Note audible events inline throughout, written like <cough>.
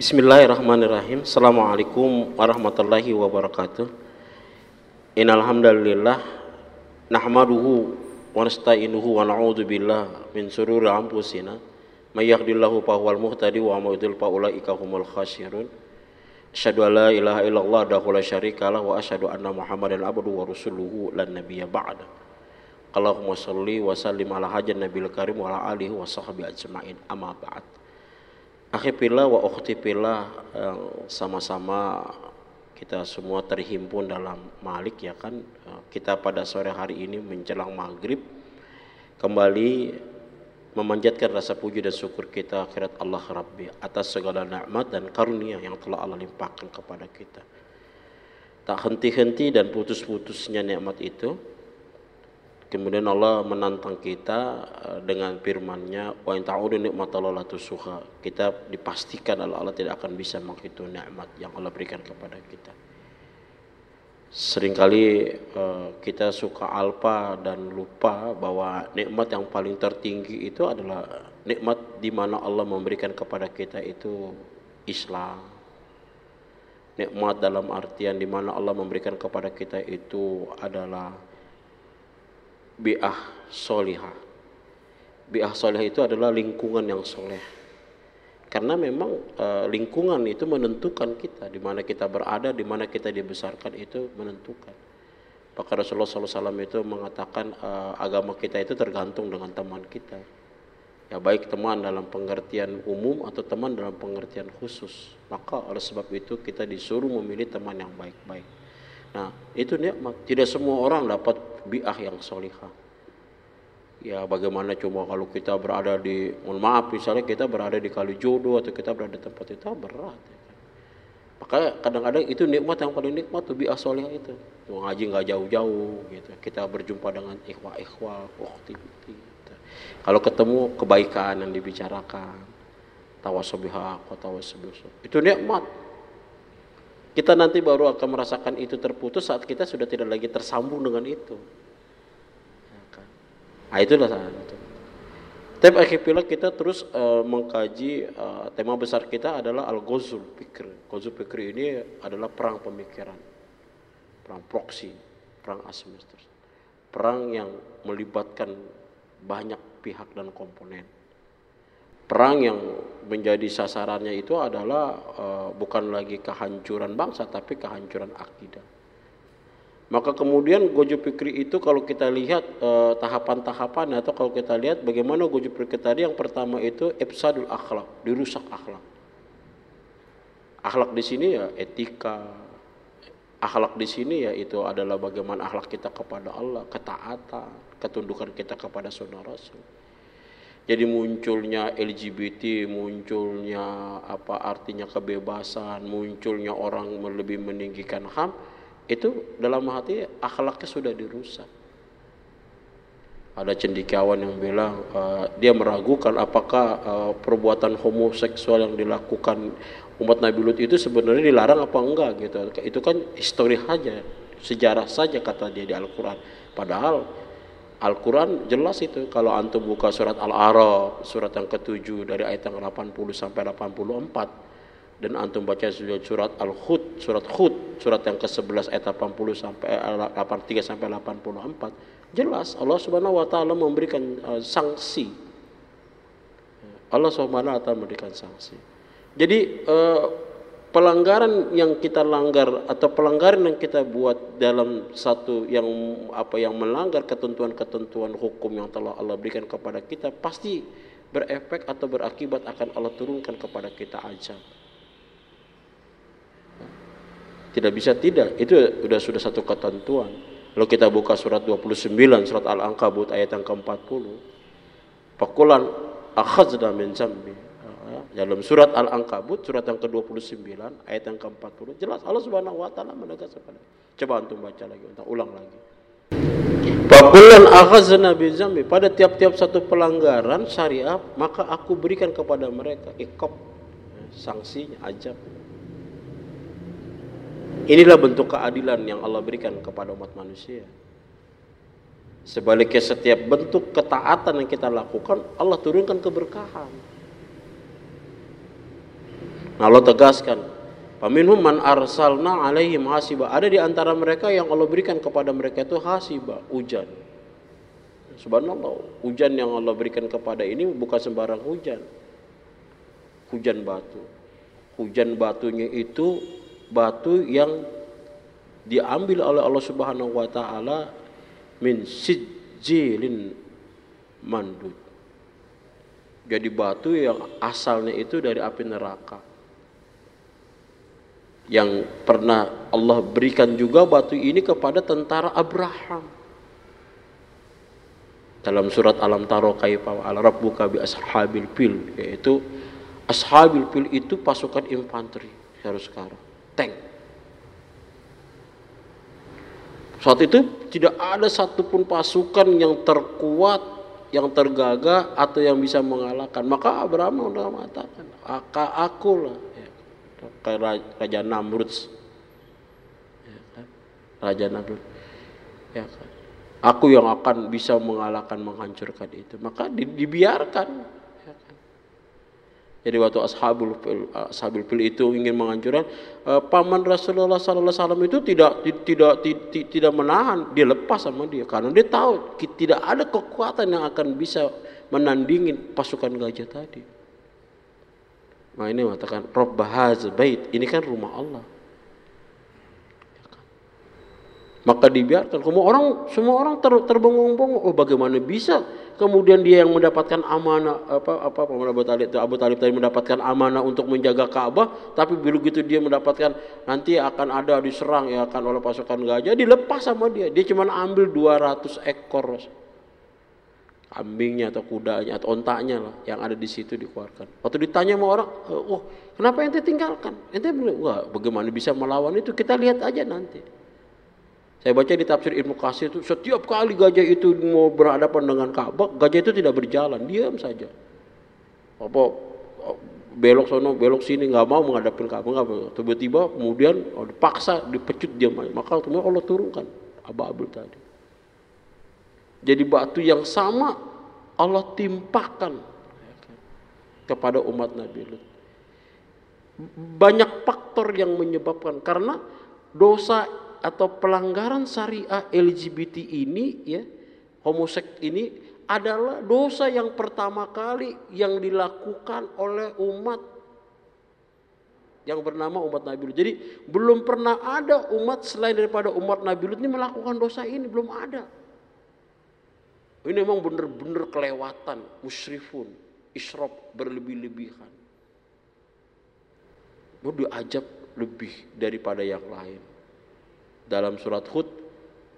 Bismillahirrahmanirrahim. Assalamualaikum warahmatullahi wabarakatuh. Innal hamdalillah nahmaduhu wa nasta'inuhu wa na'udzu min shururi anfusina may yahdihillahu fahuwal muhtadi wa may yudlil fa ulaika humul khasirun. Asyhadu an la ilaha illallah wa la syarika lah wa asyhadu anna Muhammadan abduhu wa rasuluhu lan nabiyya ba'da. Allahumma shalli wa sallim ala hajjan nabil karim wa ala alihi wa sahbihi ajma'in. Amma ba'd. Akhi pillah wa ukhti pillah sama-sama kita semua terhimpun dalam Malik ya kan? Kita pada sore hari ini menjelang maghrib kembali memanjatkan rasa puji dan syukur kita akhirat Allah Rabbi atas segala nikmat dan karunia yang telah Allah limpahkan kepada kita. Tak henti-henti dan putus-putusnya nikmat itu Kemudian Allah menantang kita eh, dengan firman-Nya, "Wa in ta'udu nikmatallahi la tusuha." Kita dipastikan Allah, Allah tidak akan bisa menghitung nikmat yang Allah berikan kepada kita. Seringkali uh, kita suka alpa dan lupa bahwa nikmat yang paling tertinggi itu adalah nikmat di mana Allah memberikan kepada kita itu Islam. Nikmat dalam artian di mana Allah memberikan kepada kita itu adalah bi'ah solihah. Bi'ah solihah itu adalah lingkungan yang soleh. Karena memang e, lingkungan itu menentukan kita, di mana kita berada, di mana kita dibesarkan itu menentukan. Maka Rasulullah SAW itu mengatakan e, agama kita itu tergantung dengan teman kita. Ya baik teman dalam pengertian umum atau teman dalam pengertian khusus. Maka oleh sebab itu kita disuruh memilih teman yang baik-baik. Nah itu nikmat. Tidak semua orang dapat biah yang solihah. Ya bagaimana cuma kalau kita berada di, mohon maaf misalnya kita berada di kali jodoh atau kita berada di tempat itu ah, berat. Ya kan? Makanya kadang-kadang itu nikmat yang paling nikmat tuh biah solihah itu. Mau ngaji nggak jauh-jauh gitu. Kita berjumpa dengan ikhwah-ikhwah, waktu gitu. Kalau ketemu kebaikan yang dibicarakan, tawasobihak, tawasobihak, itu nikmat. Kita nanti baru akan merasakan itu terputus saat kita sudah tidak lagi tersambung dengan itu. Ya kan? Nah itulah saat itu. Tapi akhirnya kita terus uh, mengkaji uh, tema besar kita adalah al-ghazul pikir. Ghazul pikir ini adalah perang pemikiran. Perang proksi, perang asimetris. Perang yang melibatkan banyak pihak dan komponen perang yang menjadi sasarannya itu adalah uh, bukan lagi kehancuran bangsa tapi kehancuran akidah. Maka kemudian Gojo Pikri itu kalau kita lihat uh, tahapan-tahapan atau kalau kita lihat bagaimana Gojo Pikri tadi yang pertama itu ifsadul akhlak, dirusak akhlak. Akhlak di sini ya etika. Akhlak di sini ya itu adalah bagaimana akhlak kita kepada Allah, ketaatan, ketundukan kita kepada saudara Rasul jadi munculnya LGBT, munculnya apa artinya kebebasan, munculnya orang lebih meninggikan HAM, itu dalam hati akhlaknya sudah dirusak. Ada cendikiawan yang bilang uh, dia meragukan apakah uh, perbuatan homoseksual yang dilakukan umat Nabi Lut itu sebenarnya dilarang apa enggak gitu. Itu kan histori saja, sejarah saja kata dia di Al-Qur'an. Padahal Al-Quran jelas itu. Kalau antum buka surat Al-A'raf surat yang ketujuh dari ayat yang 80 sampai 84 dan antum baca surat Al-Hud surat Hud surat yang ke-11 ayat 80 sampai 83 sampai 84 jelas Allah Subhanahu wa taala memberikan uh, sanksi. Allah Subhanahu wa taala memberikan sanksi. Jadi uh, pelanggaran yang kita langgar atau pelanggaran yang kita buat dalam satu yang apa yang melanggar ketentuan-ketentuan hukum yang telah Allah berikan kepada kita pasti berefek atau berakibat akan Allah turunkan kepada kita aja. Tidak bisa tidak, itu sudah sudah satu ketentuan. Kalau kita buka surat 29 surat Al-Ankabut ayat yang ke-40. Pakulan akhazna min zambi dalam surat Al-Ankabut surat yang ke-29 ayat yang ke-40 jelas Allah Subhanahu wa taala menegaskan coba antum baca lagi untuk ulang lagi Fakulan akhazna bizambi pada tiap-tiap satu pelanggaran syariat maka aku berikan kepada mereka ikop sanksinya ajab Inilah bentuk keadilan yang Allah berikan kepada umat manusia. Sebaliknya setiap bentuk ketaatan yang kita lakukan Allah turunkan keberkahan. Nah Allah tegaskan, Paminhum man arsalna alaihim hasiba. Ada di antara mereka yang Allah berikan kepada mereka itu hasiba, hujan. Subhanallah, hujan yang Allah berikan kepada ini bukan sembarang hujan. Hujan batu. Hujan batunya itu batu yang diambil oleh Allah Subhanahu wa taala min sijilin mandud. Jadi batu yang asalnya itu dari api neraka. Yang pernah Allah berikan juga batu ini kepada tentara Abraham. Dalam surat Alam Taro kaifa al rabbuka bi ashabil fil yaitu ashabil fil itu pasukan infanteri harus sekarang. Tank. Saat itu tidak ada satupun pasukan yang terkuat yang tergagah atau yang bisa mengalahkan. Maka Abraham sudah mengatakan aka aku lah. ya. Raja Namrud ya kan? Raja Namrud ya kan Aku yang akan bisa mengalahkan, menghancurkan itu. Maka di, dibiarkan. Ya kan? Jadi waktu ashabul fil, ashabul fil itu ingin menghancurkan, uh, paman Rasulullah Sallallahu Alaihi Wasallam itu tidak tidak tidak tidak menahan, dia lepas sama dia karena dia tahu tidak ada kekuatan yang akan bisa menandingin pasukan gajah tadi. Nah ini mengatakan Rob bahaz bait, ini kan rumah Allah. Maka dibiarkan. Semua orang semua orang ter, terbengong-bengong. Oh bagaimana bisa kemudian dia yang mendapatkan amanah apa apa Abu Talib Abu Talib tadi mendapatkan amanah untuk menjaga Ka'bah tapi begitu dia mendapatkan nanti akan ada diserang ya akan oleh pasukan gajah. Dilepas sama dia. Dia cuma ambil 200 ekor kambingnya atau kudanya atau ontaknya lah yang ada di situ dikeluarkan. Waktu ditanya sama orang, oh kenapa ente tinggalkan? Ente bilang, wah bagaimana bisa melawan itu? Kita lihat aja nanti. Saya baca di tafsir Ibnu Qasir itu setiap kali gajah itu mau berhadapan dengan Ka'bah, gajah itu tidak berjalan, diam saja. Apa belok sono, belok sini nggak mau menghadapi Ka'bah, tiba-tiba kemudian oh, dipaksa, dipecut aja. Maka kemudian Allah turunkan Abu-Abul tadi. Jadi batu yang sama Allah timpakan kepada umat Nabi Lut. Banyak faktor yang menyebabkan karena dosa atau pelanggaran syariah LGBT ini ya homoseks ini adalah dosa yang pertama kali yang dilakukan oleh umat yang bernama umat Nabi Lut. Jadi belum pernah ada umat selain daripada umat Nabi Lut ini melakukan dosa ini, belum ada. Ini memang benar-benar kelewatan, musyrifun, israf berlebih-lebihan. Mau diajab lebih daripada yang lain. Dalam surat Hud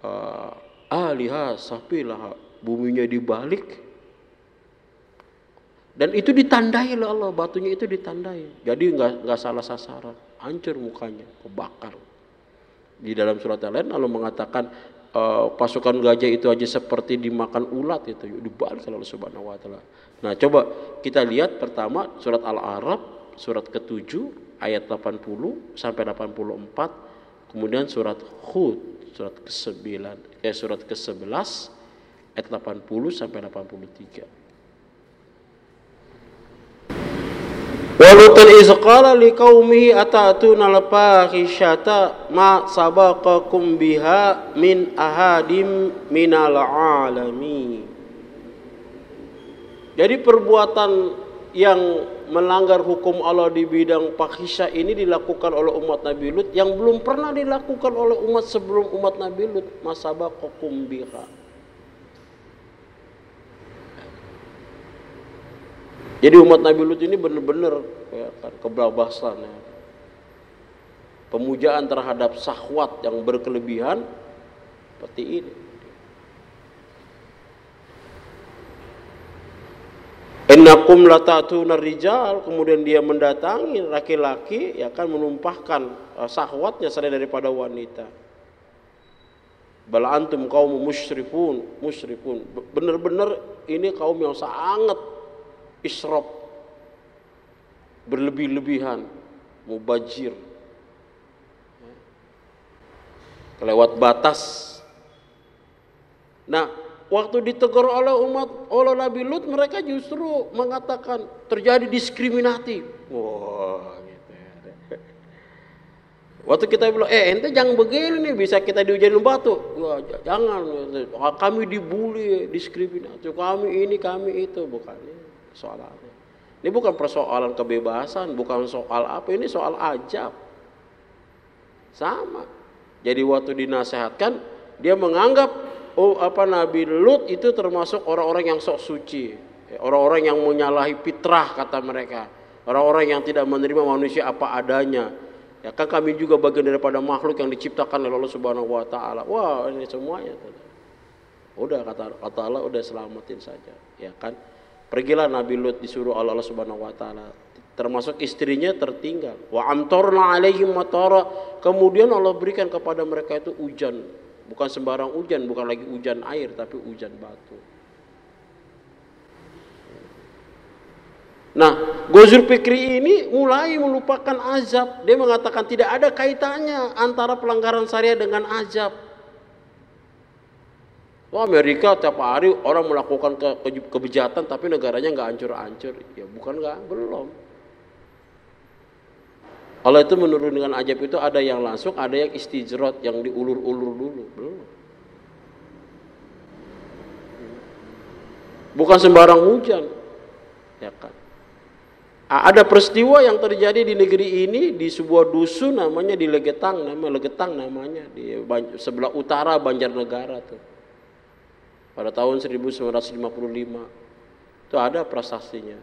uh, aliha sapilah buminya dibalik. Dan itu ditandai oleh Allah batunya itu ditandai. Jadi nggak nggak salah sasaran. Hancur mukanya kebakar. Di dalam surat yang lain Allah mengatakan uh, pasukan gajah itu aja seperti dimakan ulat itu dibalik Allah Subhanahu Wa Taala nah coba kita lihat pertama surat Al-Arab surat ke-7 ayat 80 sampai 84 Kemudian surat Hud surat ke-9 eh surat ke-11 ayat 80 sampai 83. Walutan izqala liqaumihi atatuna al-fahishata ma sabaqakum biha min ahadim minal alamin. Jadi perbuatan yang melanggar hukum Allah di bidang pakhisha ini dilakukan oleh umat Nabi Lut yang belum pernah dilakukan oleh umat sebelum umat Nabi Lut masabakokum biha jadi umat Nabi Lut ini benar-benar ya kan, kebablasan ya. pemujaan terhadap sahwat yang berkelebihan seperti ini Innakum latatuna rijal kemudian dia mendatangi laki-laki ya kan menumpahkan uh, sahwatnya selain daripada wanita. Bal antum kaum musyrifun, musyrifun. Benar-benar ini kaum yang sangat israf berlebih-lebihan, mubajir. Kelewat batas. Nah, Waktu ditegur oleh umat oleh Nabi Lut mereka justru mengatakan terjadi diskriminatif. Wah, gitu. Ya. Waktu kita bilang, eh ente jangan begini nih, bisa kita diujarin batu. Wah, jangan, kami dibully, diskriminasi, kami ini, kami itu. Bukan ini soalannya. Ini bukan persoalan kebebasan, bukan soal apa, ini soal ajab. Sama. Jadi waktu dinasehatkan, dia menganggap oh apa Nabi Lut itu termasuk orang-orang yang sok suci, orang-orang yang menyalahi fitrah kata mereka, orang-orang yang tidak menerima manusia apa adanya Ya kan kami juga bagian daripada makhluk yang diciptakan oleh Allah Subhanahu wa taala. Wah, ini semuanya. Udah kata kata Allah udah selamatin saja, ya kan? Pergilah Nabi Lut disuruh Allah, Allah Subhanahu wa taala termasuk istrinya tertinggal. Wa amtorna alaihim matara. Kemudian Allah berikan kepada mereka itu hujan, bukan sembarang hujan, bukan lagi hujan air tapi hujan batu. Nah, Gozur Fikri ini mulai melupakan azab. Dia mengatakan tidak ada kaitannya antara pelanggaran syariah dengan azab. Wah Amerika tiap hari orang melakukan ke, ke, kebejatan tapi negaranya nggak hancur-hancur. Ya bukan nggak, belum. Allah itu menurunkan azab itu ada yang langsung, ada yang istijrot, yang diulur-ulur dulu. Belum. Bukan sembarang hujan. Ya kan. Ada peristiwa yang terjadi di negeri ini di sebuah dusun namanya di Legetang, nama Legetang namanya di sebelah utara Banjarnegara tuh. Pada tahun 1955 itu ada prasasinya.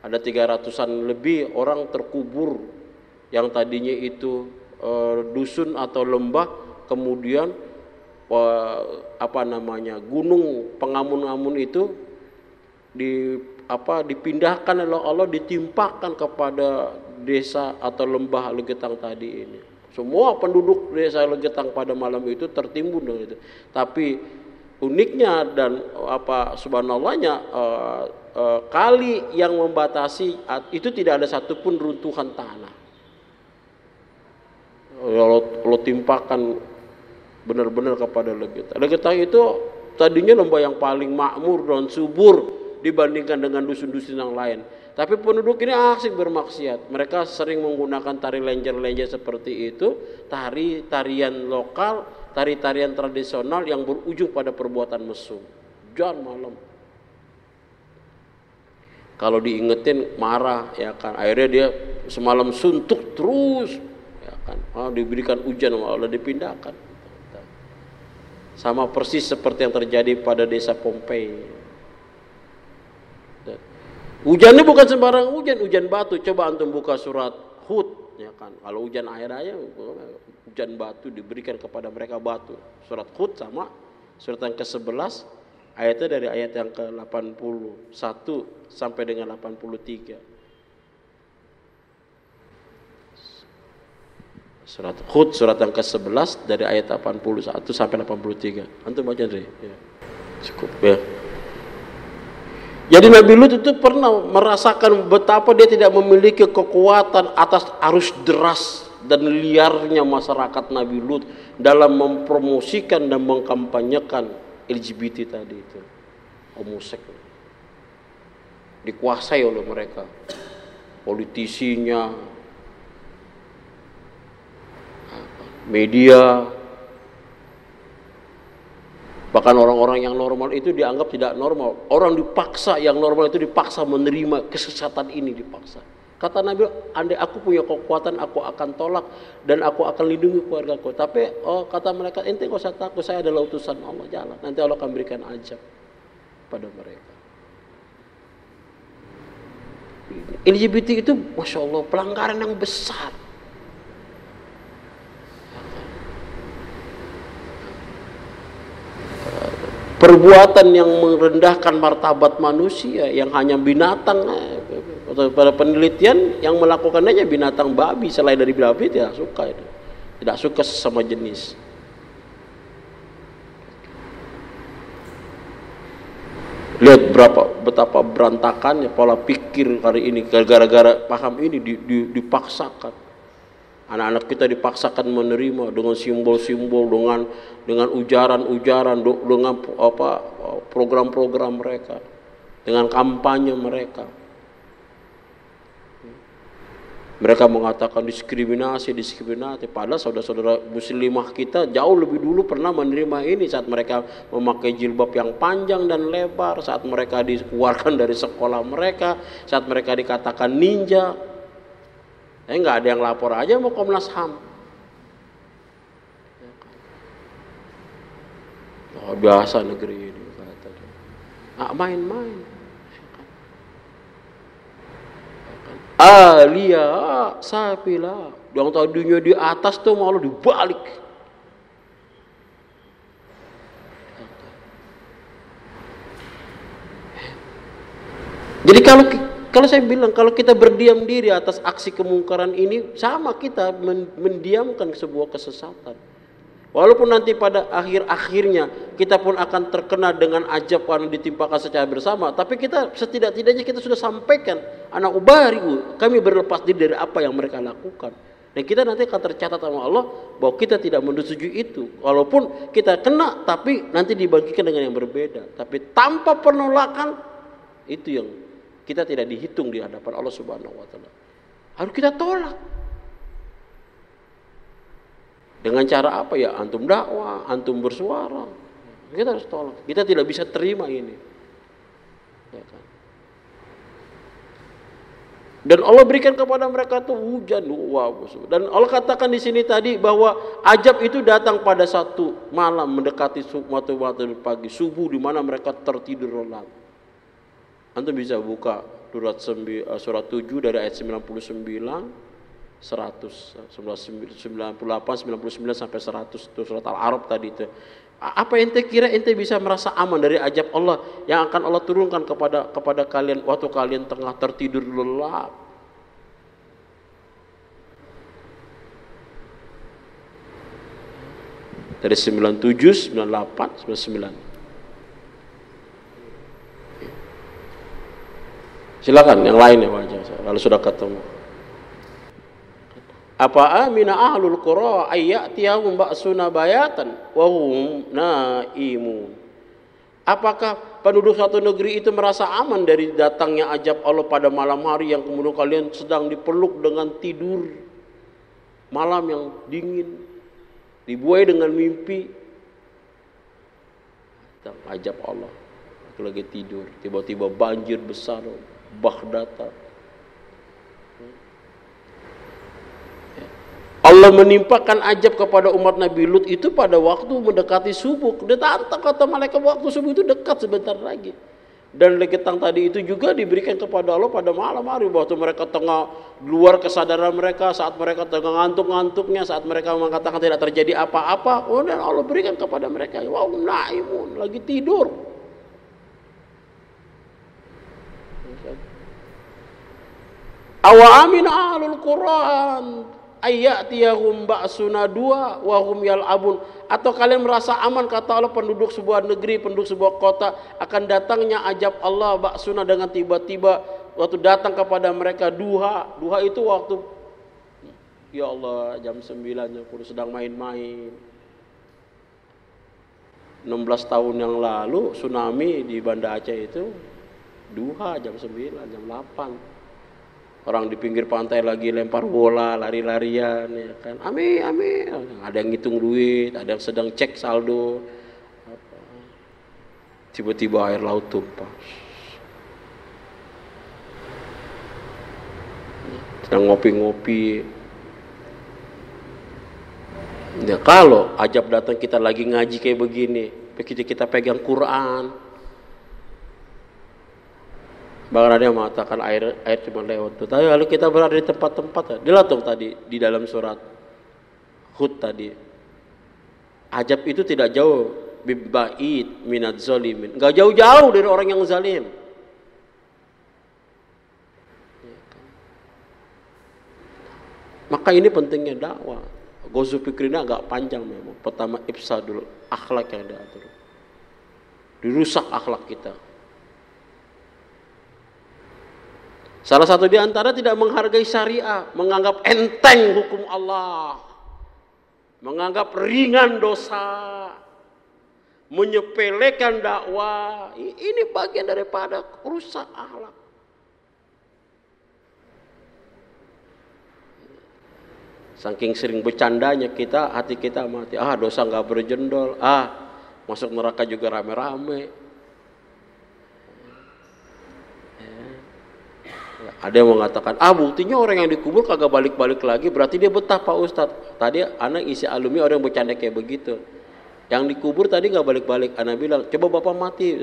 Ada 300-an lebih orang terkubur yang tadinya itu e, dusun atau lembah kemudian e, apa namanya gunung pengamun-amun itu di apa dipindahkan oleh Allah ditimpakan kepada desa atau lembah Legetang tadi ini. Semua penduduk desa Legetang pada malam itu tertimbun itu. Tapi uniknya dan apa subhanallahnya uh, uh, kali yang membatasi itu tidak ada satupun runtuhan tanah. Lo, lo timpakan benar-benar kepada Legetang. Legetang itu tadinya lembah yang paling makmur dan subur dibandingkan dengan dusun-dusun yang lain. Tapi penduduk ini asik bermaksiat. Mereka sering menggunakan tari lenjer-lenjer seperti itu, tari tarian lokal, tari-tarian tradisional yang berujung pada perbuatan mesum. Jangan malam. Kalau diingetin marah ya kan. Akhirnya dia semalam suntuk terus ya kan. Oh, diberikan hujan Allah dipindahkan. Sama persis seperti yang terjadi pada desa Pompei Hujannya bukan sembarang hujan, hujan batu. Coba antum buka surat Hud, ya kan. Kalau hujan air aja, hujan batu diberikan kepada mereka batu. Surat Hud sama surat yang ke-11 ayatnya dari ayat yang ke-81 sampai dengan 83. Surat Hud surat yang ke-11 dari ayat 81 sampai 83. Antum baca deh. Ya. Cukup ya. Jadi Nabi Lut itu pernah merasakan betapa dia tidak memiliki kekuatan atas arus deras dan liarnya masyarakat Nabi Lut dalam mempromosikan dan mengkampanyekan LGBT tadi itu homoseks dikuasai oleh mereka politisinya media Bahkan orang-orang yang normal itu dianggap tidak normal. Orang dipaksa, yang normal itu dipaksa menerima kesesatan ini dipaksa. Kata Nabi, andai aku punya kekuatan, aku akan tolak dan aku akan lindungi keluarga keluargaku. Tapi oh kata mereka, ente gak usah takut, saya adalah utusan Allah. Jalan, nanti Allah akan berikan ajab pada mereka. LGBT itu, masya Allah, pelanggaran yang besar. perbuatan yang merendahkan martabat manusia yang hanya binatang atau pada penelitian yang melakukannya binatang babi selain dari babi tidak suka itu. Tidak suka sesama jenis. Lihat berapa betapa berantakannya pola pikir hari ini gara-gara paham ini dipaksakan. Anak-anak kita dipaksakan menerima dengan simbol-simbol, dengan dengan ujaran-ujaran, dengan apa program-program mereka, dengan kampanye mereka. Mereka mengatakan diskriminasi, diskriminasi. Padahal saudara-saudara muslimah kita jauh lebih dulu pernah menerima ini saat mereka memakai jilbab yang panjang dan lebar, saat mereka dikeluarkan dari sekolah mereka, saat mereka dikatakan ninja. Eh nggak ada yang lapor aja mau Komnas HAM. Oh, biasa negeri ini kata dia. Main-main. Alia sapila. Yang tadinya di atas tuh malu dibalik. Jadi kalau kalau saya bilang kalau kita berdiam diri atas aksi kemungkaran ini sama kita mendiamkan sebuah kesesatan. Walaupun nanti pada akhir-akhirnya kita pun akan terkena dengan ajab karena ditimpakan secara bersama, tapi kita setidak-tidaknya kita sudah sampaikan anak ubariku, kami berlepas diri dari apa yang mereka lakukan. Dan kita nanti akan tercatat sama Allah bahwa kita tidak menyetujui itu. Walaupun kita kena tapi nanti dibagikan dengan yang berbeda. Tapi tanpa penolakan itu yang kita tidak dihitung di hadapan Allah Subhanahu wa taala. Harus kita tolak. Dengan cara apa ya? Antum dakwah, antum bersuara. Kita harus tolak. Kita tidak bisa terima ini. Ya kan? Dan Allah berikan kepada mereka tuh hujan. Dan Allah katakan di sini tadi bahwa ajab itu datang pada satu malam mendekati waktu waktu pagi subuh di mana mereka tertidur lelap. Antum bisa buka surat surat 7 dari ayat 99 100 98 99 sampai 100 itu surat Al-Arab tadi itu apa ente kira ente bisa merasa aman dari ajab Allah yang akan Allah turunkan kepada kepada kalian waktu kalian tengah tertidur lelap dari 97 98 99 Silakan yang lain ya wajah. Kalau sudah ketemu. Apa amina ahlul qura ayyatiyahum ba'suna bayatan wa hum naimun. Apakah penduduk satu negeri itu merasa aman dari datangnya ajab Allah pada malam hari yang kemudian kalian sedang dipeluk dengan tidur? Malam yang dingin dibuai dengan mimpi. Ajab Allah. Lagi tidur tiba-tiba banjir besar Baghdad Allah menimpakan ajab kepada umat Nabi Lut itu pada waktu mendekati subuh. Datang kata malaikat waktu subuh itu dekat sebentar lagi. Dan leketang tadi itu juga diberikan kepada Allah pada malam hari waktu mereka tengah luar kesadaran mereka saat mereka tengah ngantuk-ngantuknya saat mereka mengatakan tidak terjadi apa-apa oh dan Allah berikan kepada mereka wow naimun lagi tidur awamin alul Quran ayatiyahum ba'suna dua wa hum yal'abun. Atau kalian merasa aman kata Allah penduduk sebuah negeri penduduk sebuah kota akan datangnya ajab Allah ba'suna dengan tiba-tiba. Waktu datang kepada mereka duha. Duha itu waktu ya Allah jam 9 aku sedang main-main. 16 tahun yang lalu tsunami di Banda Aceh itu duha jam 9 jam 8 Orang di pinggir pantai lagi lempar bola, lari-larian, ya kan. Amin, amin. Ada yang ngitung duit, ada yang sedang cek saldo. Tiba-tiba air laut tumpah. Sedang ngopi-ngopi. Ya kalau ajab datang kita lagi ngaji kayak begini, begitu kita pegang Quran, Ada yang mengatakan air air cuma lewat tuh. Tapi kalau kita berada di tempat-tempat, dia tuh tadi di dalam surat Hud tadi. Ajab itu tidak jauh bibait minat zalimin. Enggak jauh-jauh dari orang yang zalim. Maka ini pentingnya dakwah. Gozu pikirnya agak panjang memang. Pertama ifsadul akhlak yang diatur. Dirusak akhlak kita. Salah satu di antara tidak menghargai syariah, menganggap enteng hukum Allah, menganggap ringan dosa, menyepelekan dakwah. Ini bagian daripada rusak akhlak. Saking sering bercandanya kita, hati kita mati. Ah dosa nggak berjendol. Ah masuk neraka juga rame-rame. Ada yang mengatakan, ah buktinya orang yang dikubur kagak balik-balik lagi, berarti dia betah Pak Ustadz. Tadi anak isi alumni orang yang bercanda kayak begitu. Yang dikubur tadi nggak balik-balik. Anak bilang, coba bapak mati.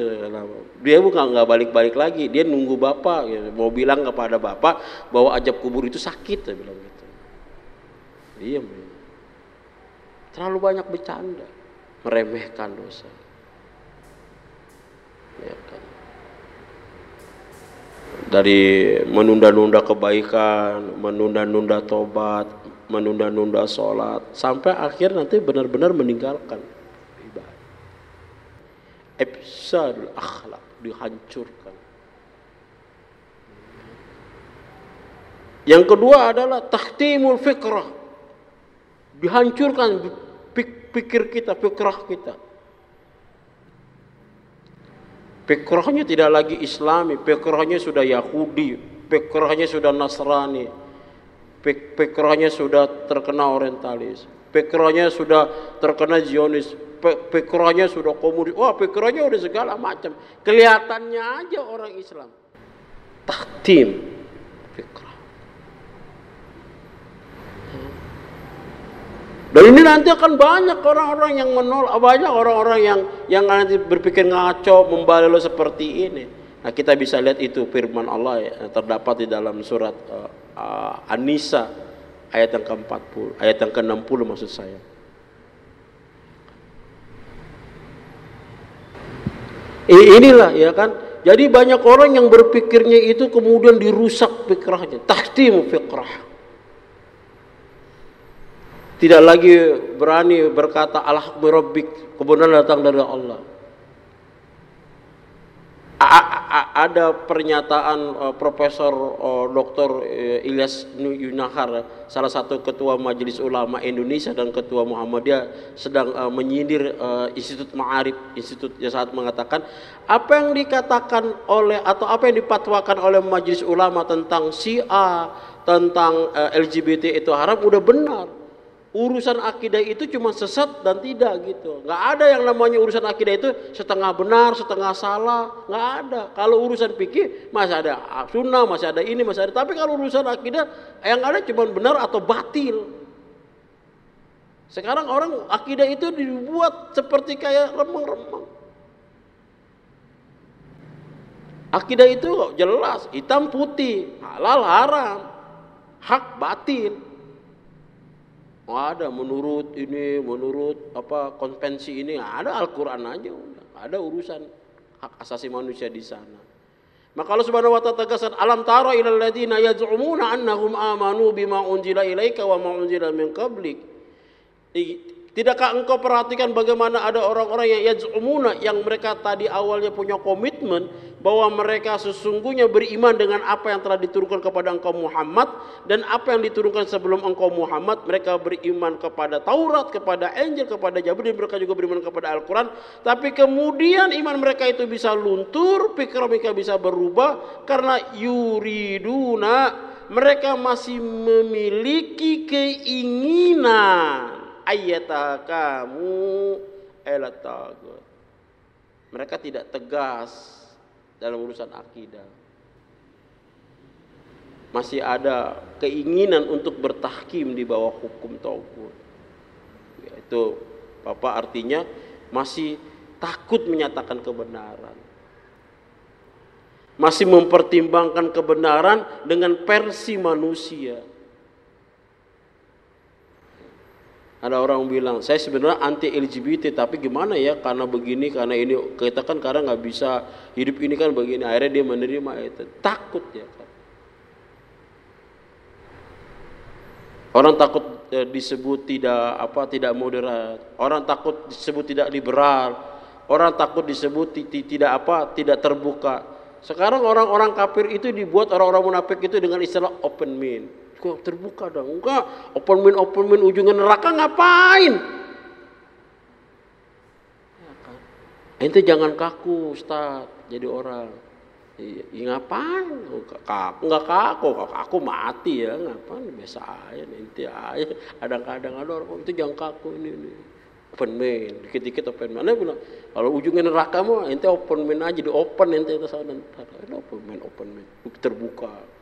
Dia bukan nggak balik-balik lagi. Dia nunggu bapak. Mau bilang kepada bapak bahwa ajab kubur itu sakit. Dia bilang gitu. Diam. Terlalu banyak bercanda. Meremehkan dosa. Ya kan. Dari menunda-nunda kebaikan, menunda-nunda tobat, menunda-nunda sholat, sampai akhir nanti benar-benar meninggalkan ifsadul akhlak dihancurkan. Yang kedua adalah tahtimul fikrah. Dihancurkan pikir kita fikrah kita fikrahnya tidak lagi islami fikrahnya sudah yahudi fikrahnya sudah nasrani fikrahnya sudah terkena orientalis fikrahnya sudah terkena zionis pikirannya sudah komunis. Wah, pikirannya udah segala macam. Kelihatannya aja orang Islam. Taktim. Dan ini nanti akan banyak orang-orang yang menolak, banyak orang-orang yang yang nanti berpikir ngaco, membalelo seperti ini. Nah, kita bisa lihat itu firman Allah ya, terdapat di dalam surat uh, uh, An-Nisa ayat yang ke-40, ayat yang ke-60 maksud saya. Inilah ya kan. Jadi banyak orang yang berpikirnya itu kemudian dirusak pikirannya. Tahtim fikrah. Tidak lagi berani berkata Allah merabbik. Kebenaran datang dari Allah ada pernyataan uh, Profesor uh, Dr. Uh, Ilyas Yunahar, salah satu ketua Majelis Ulama Indonesia dan ketua Muhammadiyah sedang uh, menyindir uh, Institut Ma'arif, Institut yang saat mengatakan apa yang dikatakan oleh atau apa yang dipatwakan oleh Majelis Ulama tentang Syiah, tentang uh, LGBT itu haram udah benar urusan akidah itu cuma sesat dan tidak gitu. Nggak ada yang namanya urusan akidah itu setengah benar, setengah salah. Nggak ada. Kalau urusan fikih masih ada sunnah, masih ada ini, masih ada. Tapi kalau urusan akidah yang ada cuma benar atau batil. Sekarang orang akidah itu dibuat seperti kayak remang-remang. Akidah itu jelas hitam putih, halal haram, hak batin. Oh, ada menurut ini, menurut apa konvensi ini, ada Al-Qur'an aja. Ada urusan hak asasi manusia di sana. Maka Allah Subhanahu wa taala tegaskan alam tara ilal ladzina yaz'umuna annahum amanu bima unzila ilaika wa ma unzila min qablik. Tidakkah engkau perhatikan bagaimana ada orang-orang yang yaz'umuna yang mereka tadi awalnya punya komitmen bahwa mereka sesungguhnya beriman dengan apa yang telah diturunkan kepada engkau Muhammad dan apa yang diturunkan sebelum engkau Muhammad mereka beriman kepada Taurat, kepada Injil, kepada Jabir dan mereka juga beriman kepada Al-Quran. Tapi kemudian iman mereka itu bisa luntur, pikiran mereka bisa berubah karena yuriduna mereka masih memiliki keinginan kamu elatagut. Mereka tidak tegas dalam urusan akidah. Masih ada keinginan untuk bertahkim di bawah hukum tauhid. Yaitu Bapak artinya masih takut menyatakan kebenaran. Masih mempertimbangkan kebenaran dengan versi manusia. Ada orang bilang, saya sebenarnya anti LGBT, tapi gimana ya? Karena begini, karena ini kita kan karena nggak bisa hidup ini kan begini. Akhirnya dia menerima itu. Takut ya. Orang takut eh, disebut tidak apa tidak moderat. Orang takut disebut tidak liberal. Orang takut disebut tidak apa tidak terbuka. Sekarang orang-orang kafir itu dibuat orang-orang munafik itu dengan istilah open mind Kok terbuka dong? Enggak, open mind, open mind ujungnya neraka ngapain? Ya kan? Ente jangan kaku Ustaz jadi orang. Ya, ngapain? Kaku nggak kaku, kaku mati ya ngapain? Biasa aja, nanti aja. Kadang-kadang ada orang itu jangan kaku ini, ini. Open main, dikit-dikit open main. Nah, bilang, kalau ujungnya neraka mah, ente open main aja di open ente itu sana. Open main, open main, terbuka.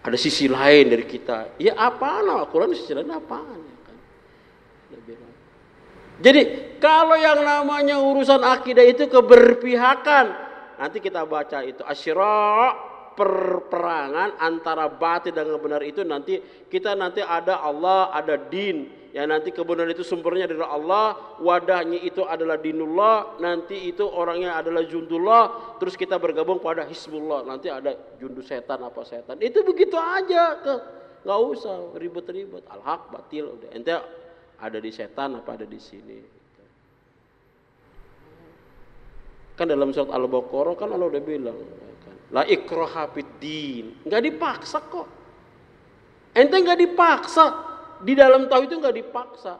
Ada sisi lain dari kita. Ya apaan? Al-Quran sisi lain apaan? Ya kan? Jadi kalau yang namanya urusan akidah itu keberpihakan, Nanti kita baca itu asyra perperangan antara batin dan kebenar itu nanti kita nanti ada Allah, ada din. Ya nanti kebenaran itu sumbernya dari Allah, wadahnya itu adalah dinullah, nanti itu orangnya adalah jundullah, terus kita bergabung pada hisbullah. Nanti ada jundu setan apa setan. Itu begitu aja ke nggak usah ribet-ribet. Al-haq batil udah. Ente ada di setan apa ada di sini. Kan dalam surat Al-Baqarah kan Allah udah bilang kan, la ikraha din. Enggak dipaksa kok. Ente enggak dipaksa. Di dalam tahu itu enggak dipaksa.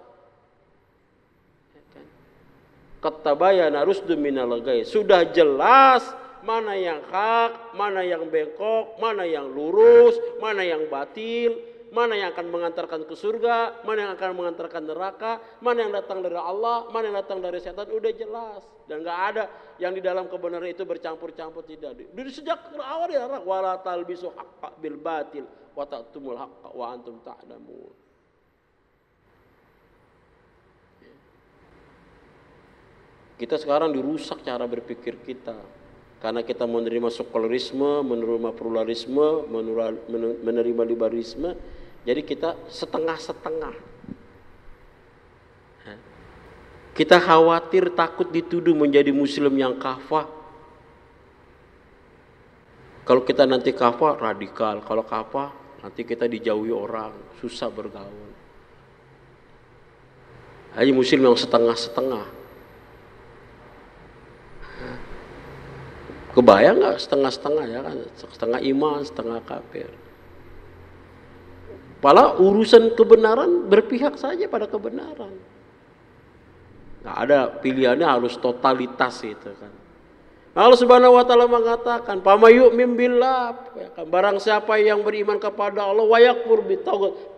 Katabayana rusdu minal Sudah jelas mana yang hak, mana yang bengkok, mana yang lurus, mana yang batil, mana yang akan mengantarkan ke surga, mana yang akan mengantarkan neraka, mana yang datang dari Allah, mana yang datang dari setan, udah jelas. Dan nggak ada yang di dalam kebenaran itu bercampur-campur tidak. Dari sejak awal ya, wala talbisu haqqa bil batil wa ta'tumul haqqa wa antum ta'lamun. Kita sekarang dirusak cara berpikir kita. Karena kita menerima sekularisme, menerima pluralisme, menerima liberalisme, jadi kita setengah-setengah. Kita khawatir takut dituduh menjadi muslim yang kafah. Kalau kita nanti kafah radikal, kalau kafah nanti kita dijauhi orang, susah bergaul. Hanya muslim yang setengah-setengah. Kebayang nggak setengah-setengah ya kan? Setengah iman, setengah kafir. Pala urusan kebenaran berpihak saja pada kebenaran. Nah, ada pilihannya harus totalitas itu kan. Allah Subhanahu wa taala mengatakan, "Pamayu mimbillah." Barang siapa yang beriman kepada Allah wa yakfur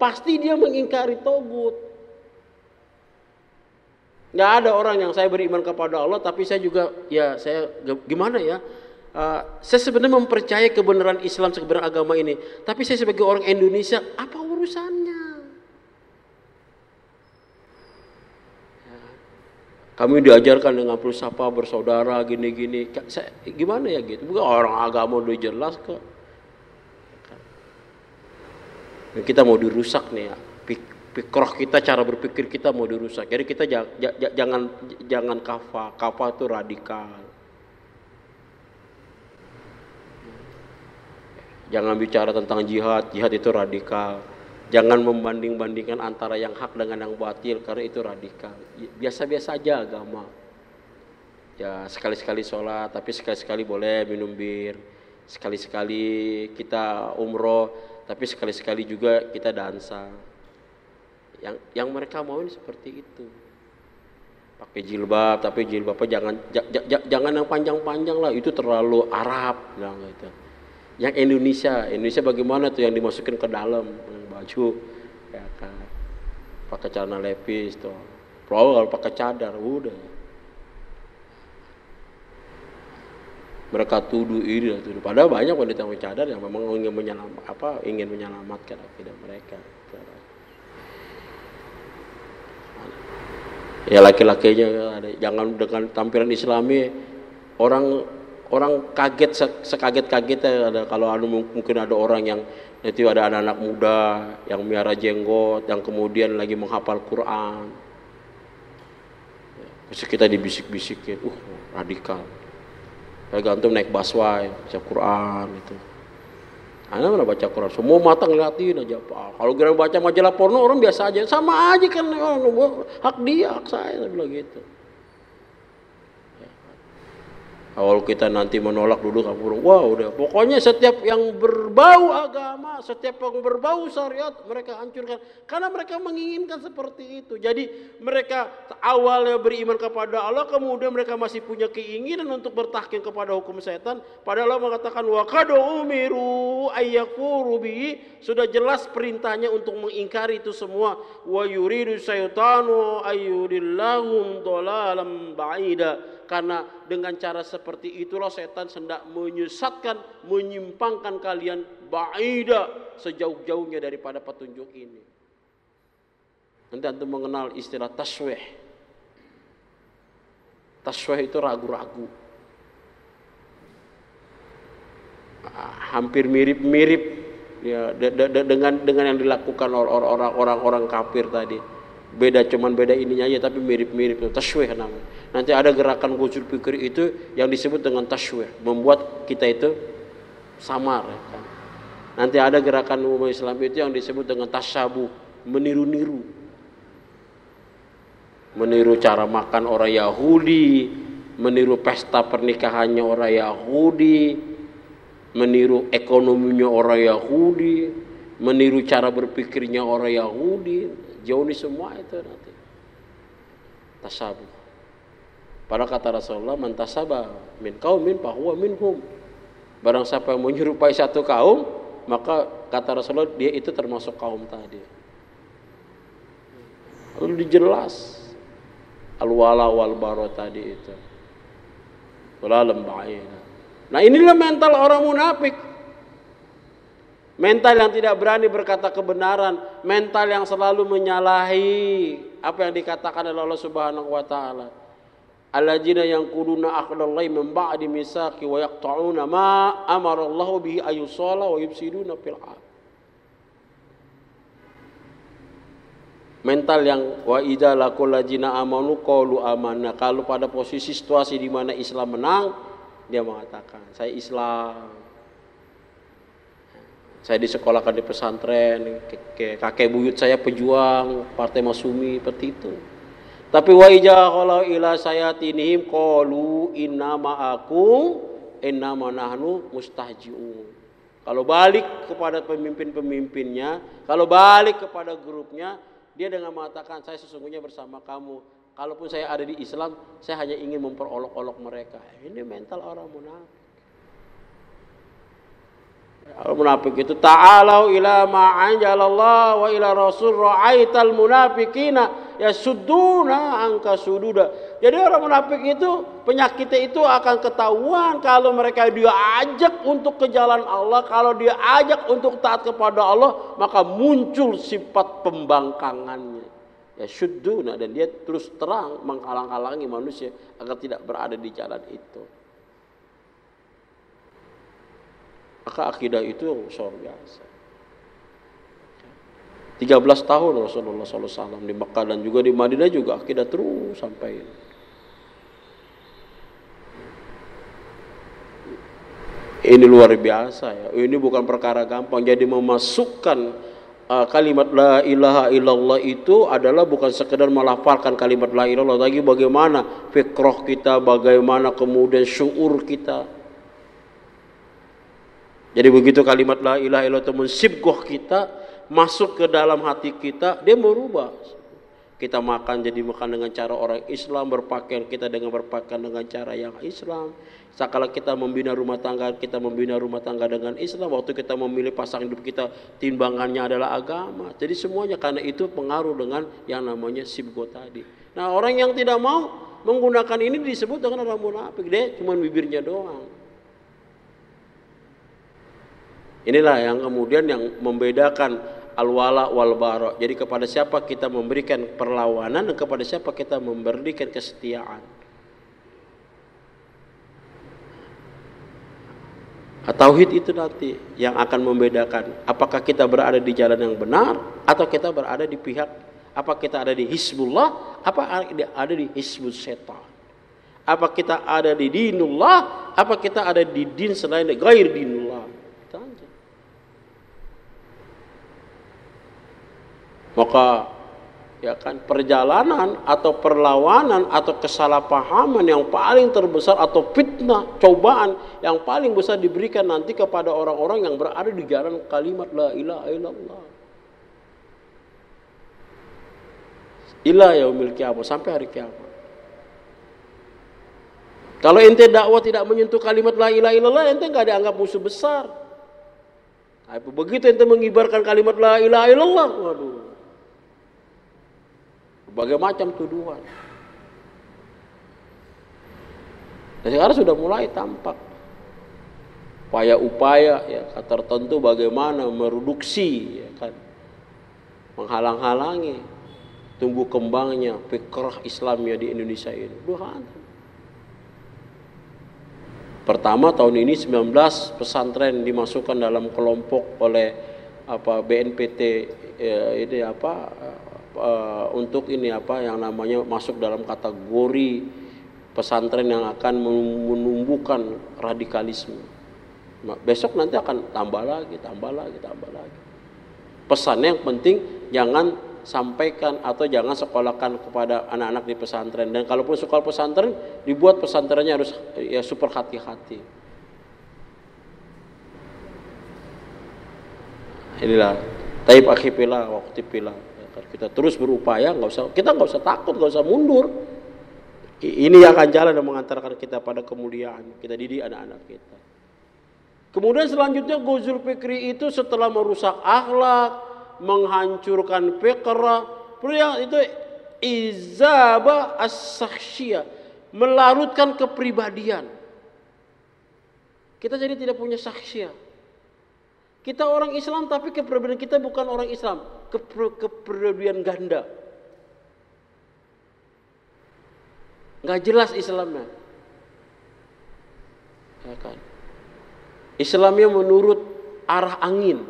pasti dia mengingkari togut. Nggak ada orang yang saya beriman kepada Allah tapi saya juga ya saya gimana ya? Uh, saya sebenarnya mempercayai kebenaran Islam kebenaran agama ini, tapi saya sebagai orang Indonesia apa urusannya? Ya. Kami diajarkan dengan filsafat bersaudara gini-gini. Gimana ya gitu? Bukan orang agama udah jelas kok. Kita mau dirusak nih ya. Pikroh kita, cara berpikir kita mau dirusak. Jadi kita jangan jangan kafa. Kafa itu radikal Jangan bicara tentang jihad, jihad itu radikal. Jangan membanding-bandingkan antara yang hak dengan yang batil karena itu radikal. Biasa-biasa aja agama. Ya sekali-sekali sholat, tapi sekali-sekali boleh minum bir. Sekali-sekali kita umroh, tapi sekali-sekali juga kita dansa. Yang yang mereka mau ini seperti itu. Pakai jilbab, tapi jilbabnya jangan jangan yang panjang-panjang lah, itu terlalu Arab bilang gitu yang Indonesia Indonesia bagaimana tuh yang dimasukin ke dalam baju ya kan? Pakai celana lepis tuh. Kalau pakai cadar udah. Mereka tuduh ini tuduh. Padahal banyak wanita yang cadar yang memang ingin menyelam apa ingin menyelamatkan akidah mereka ya laki-lakinya jangan dengan tampilan islami orang orang kaget sekaget-kagetnya kalau ada mungkin ada orang yang nanti ada anak-anak muda yang miara jenggot yang kemudian lagi menghafal Quran Terus kita dibisik-bisikin, uh radikal. Saya gantung naik busway, baca Quran itu. Anda mana baca Quran, semua mata ngeliatin aja Pak. Kalau kira baca majalah porno orang biasa aja, sama aja kan oh, hak dia, hak saya, bilang gitu. Awal kita nanti menolak dulu kamu wah udah pokoknya setiap yang berbau agama, setiap yang berbau syariat mereka hancurkan karena mereka menginginkan seperti itu. Jadi mereka awalnya beriman kepada Allah, kemudian mereka masih punya keinginan untuk bertahkim kepada hukum setan. Padahal Allah mengatakan wa umiru ayyakfuru bi sudah jelas perintahnya untuk mengingkari itu semua. Wa yuridu syaitanu ayyudillahum dhalalam ba'ida karena dengan cara seperti itulah setan hendak menyesatkan, menyimpangkan kalian ba'ida sejauh-jauhnya daripada petunjuk ini. Nanti antum mengenal istilah taswih. Taswih itu ragu-ragu. Hampir mirip-mirip ya dengan dengan yang dilakukan orang-orang kafir tadi beda cuman beda ininya aja tapi mirip-mirip. Taswih namanya. Nanti ada gerakan gusur pikir itu yang disebut dengan taswih membuat kita itu samar ya kan? nanti ada gerakan umat Islam itu yang disebut dengan tasyabu meniru-niru. Meniru cara makan orang Yahudi meniru pesta pernikahannya orang Yahudi meniru ekonominya orang Yahudi meniru cara berpikirnya orang Yahudi Jauhi semua itu nanti. Tasabuh. Pada kata Rasulullah, man tasabah min kaumin fahuwa minhum. Barang siapa yang menyerupai satu kaum, maka kata Rasulullah dia itu termasuk kaum tadi. Lalu dijelas al-wala wal baro tadi itu. Wala Nah inilah mental orang munafik. Mental yang tidak berani berkata kebenaran, mental yang selalu menyalahi apa yang dikatakan oleh Allah Subhanahu wa taala. Alladzina yanquduna aqdallahi min ba'di misaqi wa yaqta'una ma amara Allah bihi ayusala wa yufsiduna fil Mental yang wa idza laqul ladzina amanu qalu amanna. Kalau pada posisi situasi di mana Islam menang, dia mengatakan, saya Islam saya disekolahkan di pesantren, kakek buyut saya pejuang Partai Masumi seperti itu. Tapi wa kalau ila sayatinihim qalu inna ma'akum inna nahnu mustahji'un. Kalau balik kepada pemimpin-pemimpinnya, kalau balik kepada grupnya, dia dengan mengatakan saya sesungguhnya bersama kamu. Kalaupun saya ada di Islam, saya hanya ingin memperolok-olok mereka. Ini mental orang munafik. Al munafik itu ta'alau ila ma anjalallah wa ila rasul ra'aital munafikina yasudduna angka sududa. Jadi orang munafik itu penyakitnya itu akan ketahuan kalau mereka dia ajak untuk ke jalan Allah, kalau dia ajak untuk taat kepada Allah, maka muncul sifat pembangkangannya. Ya sudduna dan dia terus terang menghalang-halangi manusia agar tidak berada di jalan itu. Maka akidah itu luar biasa. 13 tahun Rasulullah SAW di Mekah dan juga di Madinah juga akidah terus sampai ini. Ini luar biasa ya. Ini bukan perkara gampang. Jadi memasukkan uh, kalimat la ilaha illallah itu adalah bukan sekedar melafalkan kalimat la ilaha illallah, tapi bagaimana fikroh kita, bagaimana kemudian syuur kita, jadi begitu kalimat la ilaha illallah itu kita, masuk ke dalam hati kita, dia merubah. Kita makan jadi makan dengan cara orang Islam, berpakaian kita dengan berpakaian dengan cara yang Islam. Sekala kita membina rumah tangga, kita membina rumah tangga dengan Islam. Waktu kita memilih pasangan hidup kita, timbangannya adalah agama. Jadi semuanya karena itu pengaruh dengan yang namanya sibgo tadi. Nah orang yang tidak mau menggunakan ini disebut dengan orang munafik. Dia cuma bibirnya doang. Inilah yang kemudian yang membedakan al-wala wal bara. Jadi kepada siapa kita memberikan perlawanan dan kepada siapa kita memberikan kesetiaan. Tauhid itu nanti yang akan membedakan apakah kita berada di jalan yang benar atau kita berada di pihak apa kita ada di Hizbullah apa ada di Hizbul Setan. Apa kita ada di dinullah apa kita ada di din selain gair dinullah. Maka ya kan perjalanan atau perlawanan atau kesalahpahaman yang paling terbesar atau fitnah cobaan yang paling besar diberikan nanti kepada orang-orang yang berada di jalan kalimat la ilaha illallah. Ila yaumil kiamat sampai hari kiamat. Kalau ente dakwah tidak menyentuh kalimat la ilaha illallah ente nggak dianggap musuh besar. Nah, begitu ente mengibarkan kalimat la ilaha illallah. Waduh berbagai macam tuduhan. Dan sekarang sudah mulai tampak. Upaya-upaya ya tertentu bagaimana mereduksi ya kan. Menghalang-halangi tumbuh kembangnya fikrah Islamnya di Indonesia ini. Dua Pertama tahun ini 19 pesantren dimasukkan dalam kelompok oleh apa BNPT ya, ini apa uh, untuk ini apa yang namanya masuk dalam kategori pesantren yang akan menumbuhkan radikalisme. Besok nanti akan tambah lagi, tambah lagi, tambah lagi. Pesannya yang penting jangan sampaikan atau jangan sekolahkan kepada anak-anak di pesantren dan kalaupun sekolah pesantren dibuat pesantrennya harus ya super hati-hati inilah taib akhipila waktu pila? Kita terus berupaya nggak usah kita nggak usah takut nggak usah mundur. Ini yang akan jalan dan mengantarkan kita pada kemuliaan. Kita didik anak-anak kita. Kemudian selanjutnya Gozul Fikri itu setelah merusak akhlak menghancurkan fikrah yang itu izaba as melarutkan kepribadian. Kita jadi tidak punya saksya kita orang Islam tapi kepribadian kita bukan orang Islam kepribadian ganda nggak jelas Islamnya ya kan Islamnya menurut arah angin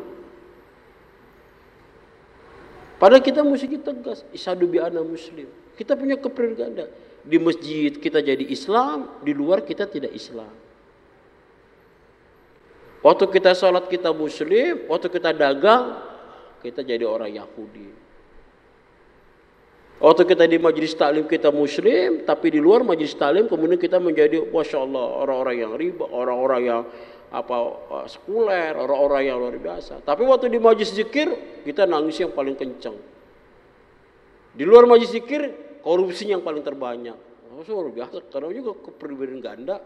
Padahal kita mesti tegas, isadu bi muslim. Kita punya kepribadian. Di masjid kita jadi Islam, di luar kita tidak Islam. Waktu kita sholat kita muslim, waktu kita dagang, kita jadi orang Yahudi. Waktu kita di majlis taklim kita muslim, tapi di luar majlis taklim kemudian kita menjadi Masya Allah orang-orang yang riba, orang-orang yang apa eh, sekuler, orang-orang yang luar biasa. Tapi waktu di majlis zikir kita nangis yang paling kencang. Di luar majlis zikir korupsi yang paling terbanyak. Luar biasa karena juga kepribadian ganda.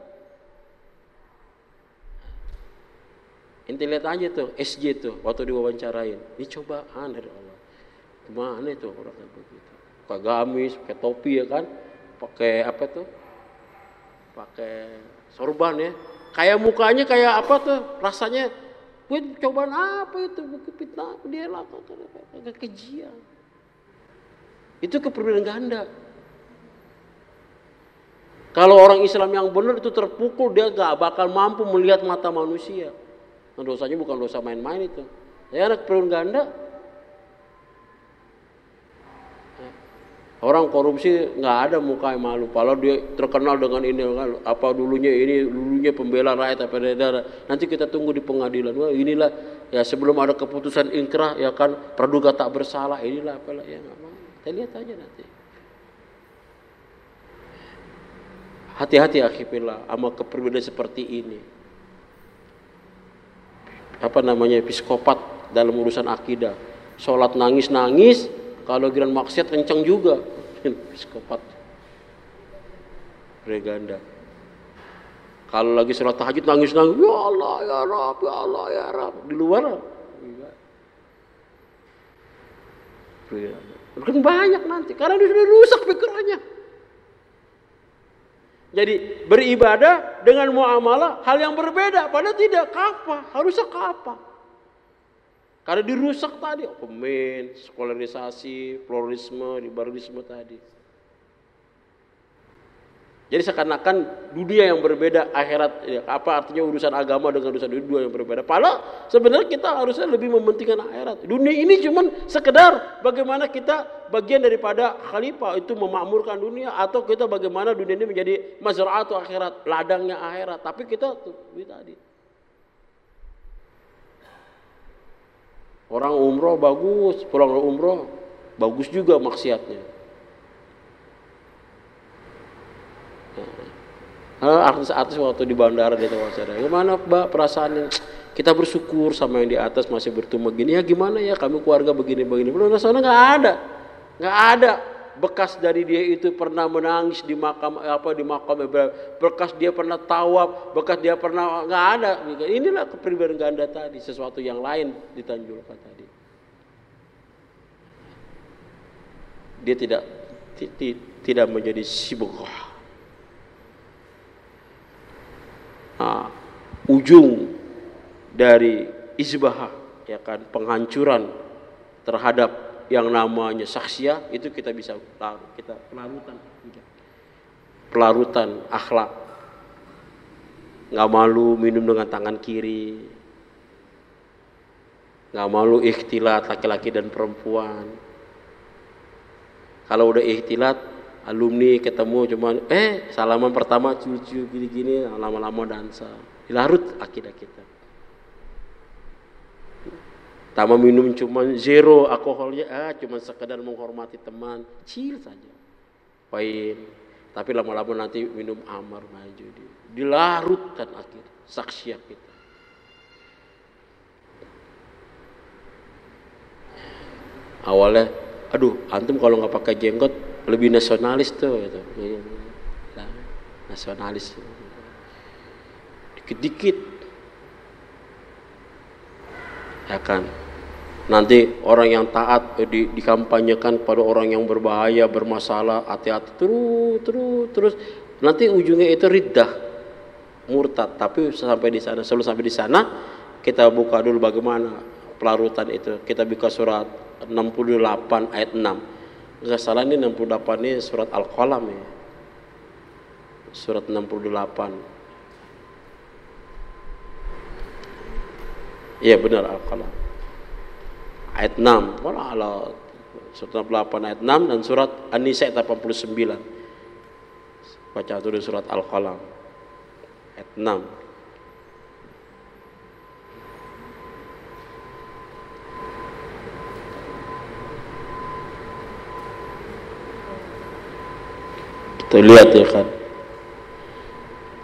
Inti lihat aja tuh SJ tuh waktu diwawancarain. Ini cobaan dari Allah. Gimana itu orang kayak begitu? Pakai gamis, pakai topi ya kan? Pakai apa tuh? Pakai sorban ya Kayak mukanya kayak apa tuh rasanya gue cobaan apa itu buku fitnah dia lakukan kekejian itu kepribadian ganda kalau orang Islam yang benar itu terpukul dia gak bakal mampu melihat mata manusia nah, dosanya bukan dosa main-main itu ya anak kepribadian ganda Orang korupsi nggak ada muka yang malu. Kalau dia terkenal dengan ini, apa dulunya ini, dulunya pembela rakyat apa daerah. Nanti kita tunggu di pengadilan. Wah inilah ya sebelum ada keputusan inkrah ya kan praduga tak bersalah. Inilah apalah ya nggak mau. Kita lihat aja nanti. Hati-hati akhirnya sama kepribadian seperti ini. Apa namanya psikopat dalam urusan akidah. Sholat nangis-nangis, kalau giran maksiat kencang juga. <laughs> Psikopat. Reganda. Kalau lagi sholat tahajud nangis-nangis. Ya Allah, ya Rab, ya Allah, ya Rab. Di luar. Makin banyak nanti. Karena dia sudah rusak pikirannya. Jadi beribadah dengan muamalah hal yang berbeda. Padahal tidak kapa. Harusnya kapa. Karena dirusak tadi, pemain, sekularisasi, pluralisme, liberalisme tadi. Jadi seakan-akan dunia yang berbeda, akhirat, ya, apa artinya urusan agama dengan urusan dunia yang berbeda. Padahal sebenarnya kita harusnya lebih mementingkan akhirat. Dunia ini cuma sekedar bagaimana kita bagian daripada khalifah itu memakmurkan dunia atau kita bagaimana dunia ini menjadi atau akhirat, ladangnya akhirat. Tapi kita tuh, tadi Orang umroh bagus, pulang umroh bagus juga maksiatnya. Artis-artis waktu di bandara dia wawancara, gimana mbak perasaannya? Kita bersyukur sama yang di atas masih bertumbuh gini. Ya gimana ya kami keluarga begini-begini. Belum sana nggak ada, nggak ada. Bekas dari dia itu pernah menangis di makam apa di makam Ibrahim. Bekas dia pernah tawaf bekas dia pernah nggak ada. Inilah kepribadian ganda tadi sesuatu yang lain ditanjulkan tadi. Dia tidak tidak menjadi sibuk nah, ujung dari isbah ya kan penghancuran terhadap yang namanya saksia itu kita bisa kita pelarutan pelarutan akhlak. Nggak malu minum dengan tangan kiri. Nggak malu ikhtilat laki-laki dan perempuan. Kalau udah ikhtilat alumni ketemu cuman eh salaman pertama cucu gini-gini lama-lama dansa dilarut akidah kita Tama minum cuma zero alkoholnya, ah cuma sekedar menghormati teman, chill saja. Pain. Tapi lama-lama nanti minum amar maju dia. Dilarutkan akhir saksiat kita. Awalnya, aduh, antum kalau nggak pakai jenggot lebih nasionalis tuh, gitu. Nah, nasionalis. Dikit-dikit, ya kan. Nanti orang yang taat eh, di, dikampanyekan pada orang yang berbahaya bermasalah hati-hati terus terus terus. Nanti ujungnya itu riddah murtad. Tapi sampai di sana sebelum sampai di sana kita buka dulu bagaimana pelarutan itu. Kita buka surat 68 ayat 6 nggak salah ini 68 ini surat Al-Qalam ya. Surat 68 Iya benar Al-Qalam. Ayat 6 wala ala surat 68 ayat 6 dan surat An-Nisa ayat 89 baca dulu surat Al-Qalam. Ayat 6 kita lihat ya kan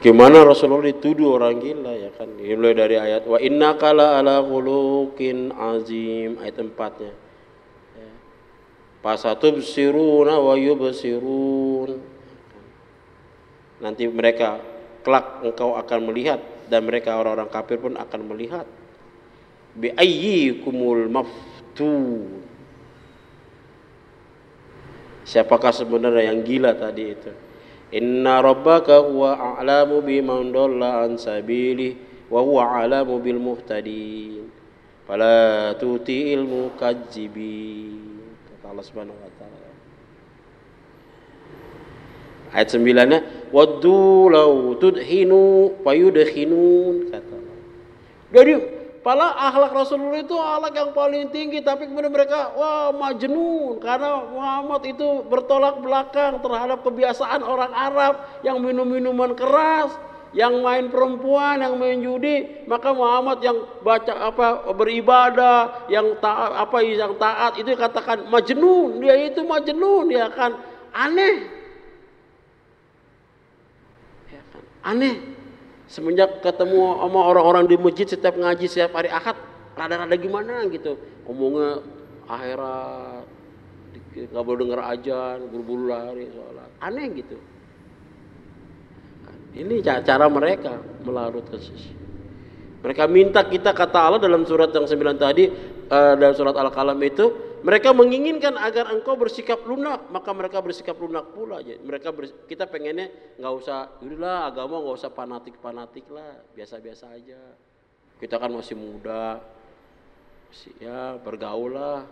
Gimana Rasulullah dituduh orang gila ya kan? Mulai dari ayat wa inna kala ala khuluqin azim ayat empatnya. Ya. Pasatub siruna wa yubsirun. Nanti mereka kelak engkau akan melihat dan mereka orang-orang kafir pun akan melihat. Bi ayyikumul maftun. Siapakah sebenarnya yang gila tadi itu? Inna rabbaka huwa a'lamu biman dhalla an sabili wa huwa a'lamu bil muhtadin. Fala tuti'il mukazzibin. Kata Allah Subhanahu wa taala. Ayat 9-nya waddu law tudhinu fayudkhinun kata Allah. Jadi Pala akhlak Rasulullah itu akhlak yang paling tinggi tapi kemudian mereka wah majnun karena Muhammad itu bertolak belakang terhadap kebiasaan orang Arab yang minum minuman keras, yang main perempuan, yang main judi, maka Muhammad yang baca apa beribadah, yang taat apa yang taat itu katakan majnun, dia itu majnun, dia akan aneh. Ya kan? Aneh. Semenjak ketemu sama orang-orang di masjid setiap ngaji setiap hari akad, rada-rada gimana gitu. Ngomongnya akhirat, nggak boleh denger ajan, buru-buru lari sholat. Aneh gitu. Ini cara mereka melarut kasus. Mereka minta kita kata Allah dalam surat yang sembilan tadi, uh, dalam surat Al-Qalam itu, mereka menginginkan agar engkau bersikap lunak, maka mereka bersikap lunak pula. aja. Mereka ber, kita pengennya nggak usah, udahlah agama nggak usah fanatik fanatik lah, biasa-biasa aja. Kita kan masih muda, masih, ya bergaul lah.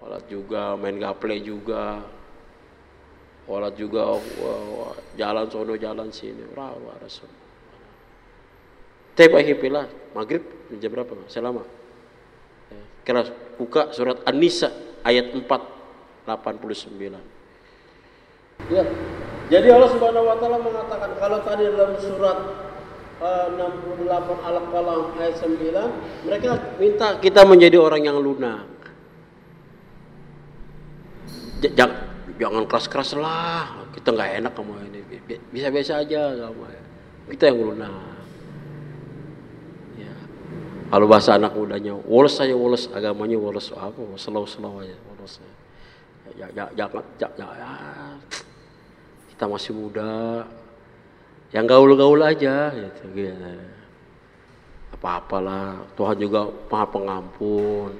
Walat juga, main gaple juga. Walat juga, wah, wah, jalan sono jalan sini. Rawa rasul. Tapi lah, maghrib jam berapa? Selama. Kira buka surat An-Nisa ayat 4 89. Ya. Jadi Allah Subhanahu wa taala mengatakan kalau tadi dalam surat uh, 68 Al-Qalam ayat 9 mereka minta kita menjadi orang yang lunak. jangan jangan keras-keras lah kita nggak enak sama ini bisa-bisa aja sama kita yang lunak ya kalau bahasa anak mudanya woles saya woles. Agamanya woles. Apa? Slow slow aja woles ya, ya, jangan ya, ya, ya, kita masih muda. Yang gaul-gaul aja gitu, gitu. apa-apalah. Tuhan juga maha pengampun.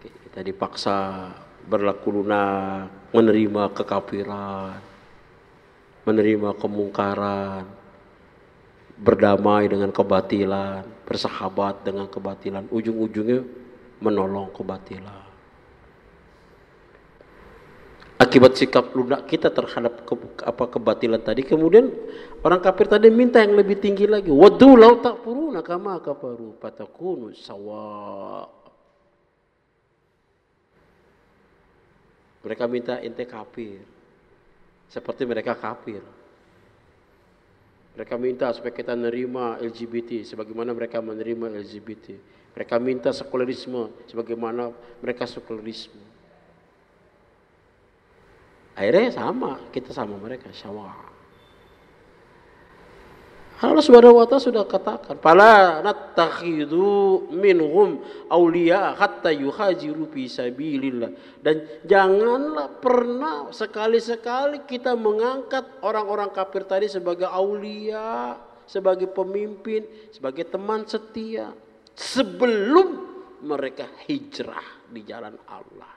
Kita dipaksa berlaku lunak menerima kekafiran menerima kemungkaran berdamai dengan kebatilan bersahabat dengan kebatilan ujung-ujungnya menolong kebatilan. Akibat sikap lunak kita terhadap ke, apa kebatilan tadi kemudian orang kafir tadi minta yang lebih tinggi lagi. Wadu lau tak puruna kama kafaru patakunu sawa mereka minta ente kafir seperti mereka kafir mereka minta supaya kita menerima LGBT sebagaimana mereka menerima LGBT mereka minta sekularisme sebagaimana mereka sekularisme Akhirnya sama, kita sama mereka syawa. Allah Subhanahu wa taala sudah katakan, "Fala nattakhidu minhum awliya hatta yuhajiru fi sabilillah." Dan janganlah pernah sekali-sekali kita mengangkat orang-orang kafir tadi sebagai aulia, sebagai pemimpin, sebagai teman setia sebelum mereka hijrah di jalan Allah.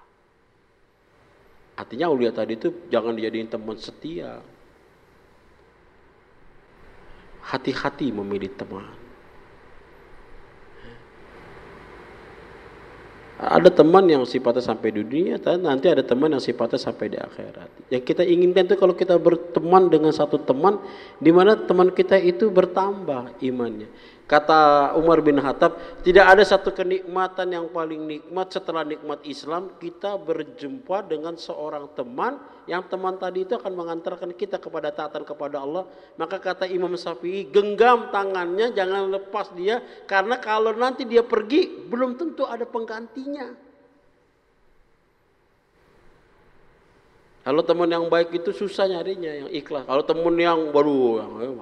Artinya aulia tadi itu jangan dijadiin teman setia. Hati-hati memilih teman. Ada teman yang sifatnya sampai di dunia, nanti ada teman yang sifatnya sampai di akhirat. Yang kita inginkan itu kalau kita berteman dengan satu teman, di mana teman kita itu bertambah imannya. Kata Umar bin Khattab, tidak ada satu kenikmatan yang paling nikmat setelah nikmat Islam, kita berjumpa dengan seorang teman yang teman tadi itu akan mengantarkan kita kepada taatan kepada Allah. Maka kata Imam Syafi'i, genggam tangannya, jangan lepas dia, karena kalau nanti dia pergi, belum tentu ada penggantinya. Kalau teman yang baik itu susah nyarinya, yang ikhlas. Kalau teman yang baru, yang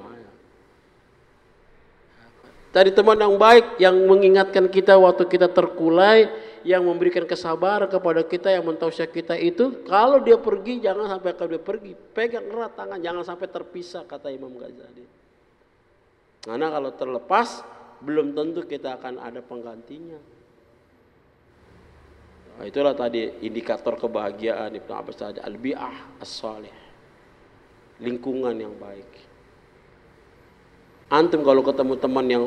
dari teman yang baik yang mengingatkan kita waktu kita terkulai, yang memberikan kesabaran kepada kita yang mentausiah kita itu, kalau dia pergi jangan sampai kalau dia pergi, pegang erat tangan, jangan sampai terpisah kata Imam Ghazali. Karena kalau terlepas belum tentu kita akan ada penggantinya. Nah, itulah tadi indikator kebahagiaan Ibnu Abbas tadi al-bi'ah as-salih. Lingkungan yang baik. Antum kalau ketemu teman yang